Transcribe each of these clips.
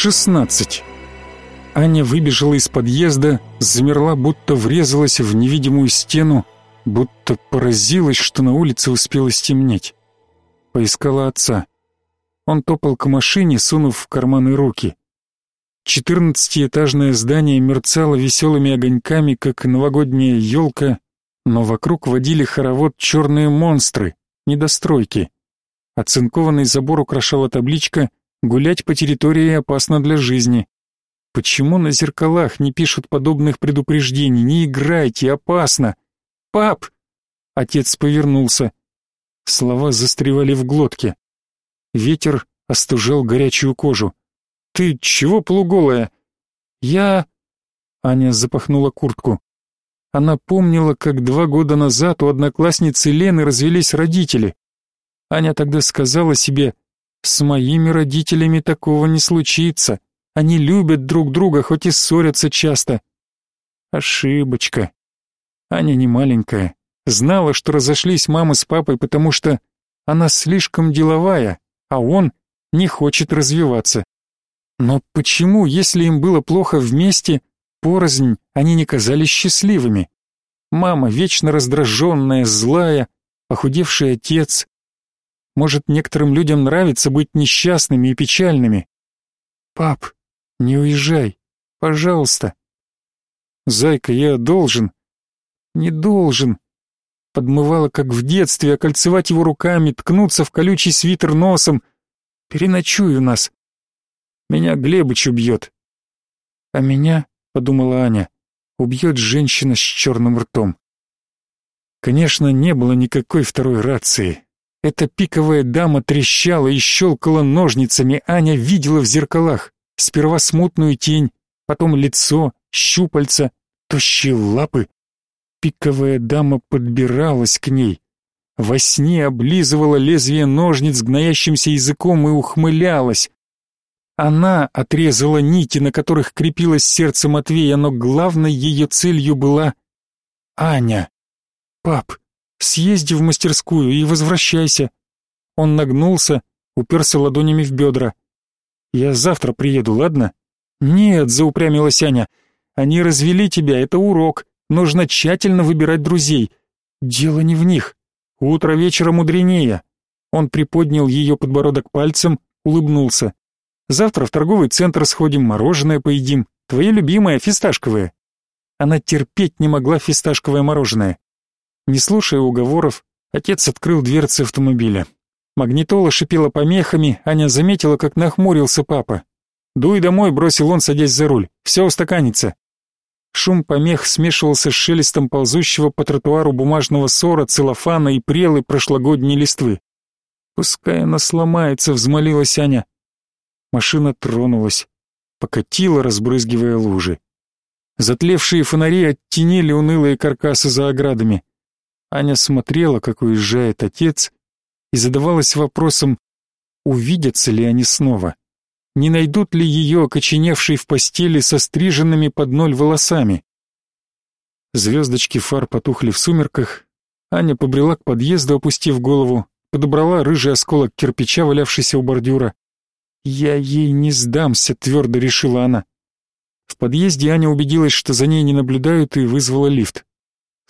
16. Аня выбежала из подъезда, замерла, будто врезалась в невидимую стену, будто поразилась, что на улице успело стемнеть. Поискала отца. Он топал к машине, сунув в карманы руки. Четырнадцатиэтажное здание мерцало веселыми огоньками, как новогодняя елка, но вокруг водили хоровод черные монстры, недостройки. Оцинкованный забор украшала табличка «Гулять по территории опасно для жизни». Почему на зеркалах не пишут подобных предупреждений? Не играйте, опасно. Пап! Отец повернулся. Слова застревали в глотке. Ветер остужал горячую кожу. Ты чего полуголая? Я Аня запахнула куртку. Она помнила, как два года назад у одноклассницы Лены развелись родители. Аня тогда сказала себе: "С моими родителями такого не случится". Они любят друг друга, хоть и ссорятся часто. Ошибочка. Аня не маленькая. Знала, что разошлись мама с папой, потому что она слишком деловая, а он не хочет развиваться. Но почему, если им было плохо вместе, порознь они не казались счастливыми? Мама вечно раздраженная, злая, похудевший отец. Может, некоторым людям нравится быть несчастными и печальными. Пап, не уезжай, пожалуйста. Зайка, я должен. Не должен. Подмывала, как в детстве, окольцевать его руками, ткнуться в колючий свитер носом. Переночуй у нас. Меня Глебыч убьет. А меня, подумала Аня, убьет женщина с черным ртом. Конечно, не было никакой второй рации. Эта пиковая дама трещала и щелкала ножницами, Аня видела в зеркалах. Сперва смутную тень, потом лицо, щупальца, тощие лапы. Пиковая дама подбиралась к ней. Во сне облизывала лезвие ножниц гноящимся языком и ухмылялась. Она отрезала нити, на которых крепилось сердце Матвея, но главной ее целью была Аня. «Пап, съезди в мастерскую и возвращайся». Он нагнулся, уперся ладонями в бедра. Я завтра приеду, ладно? Нет, заупрямилась Аня. Они развели тебя, это урок. Нужно тщательно выбирать друзей. Дело не в них. Утро вечера мудренее. Он приподнял ее подбородок пальцем, улыбнулся. Завтра в торговый центр сходим, мороженое поедим. Твое любимое фисташковое. Она терпеть не могла фисташковое мороженое. Не слушая уговоров, отец открыл дверцы автомобиля. Магнитола шипела помехами, Аня заметила, как нахмурился папа. «Дуй домой», — бросил он, садясь за руль. «Все устаканится». Шум помех смешивался с шелестом ползущего по тротуару бумажного ссора, целлофана и прелы прошлогодней листвы. «Пускай она сломается», — взмолилась Аня. Машина тронулась, покатила, разбрызгивая лужи. Затлевшие фонари оттенили унылые каркасы за оградами. Аня смотрела, как уезжает отец, и задавалась вопросом, увидятся ли они снова, не найдут ли ее окоченевшей в постели со стриженными под ноль волосами. Звездочки фар потухли в сумерках, Аня побрела к подъезду, опустив голову, подобрала рыжий осколок кирпича, валявшийся у бордюра. «Я ей не сдамся», — твердо решила она. В подъезде Аня убедилась, что за ней не наблюдают, и вызвала лифт.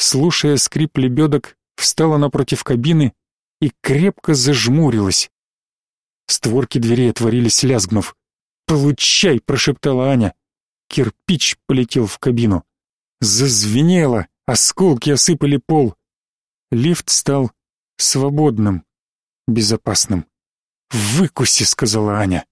Слушая скрип лебедок, встала напротив кабины и крепко зажмурилась. Створки дверей отворились, лязгнув. «Получай!» — прошептала Аня. Кирпич полетел в кабину. Зазвенело, осколки осыпали пол. Лифт стал свободным, безопасным. «Выкуси!» — сказала Аня.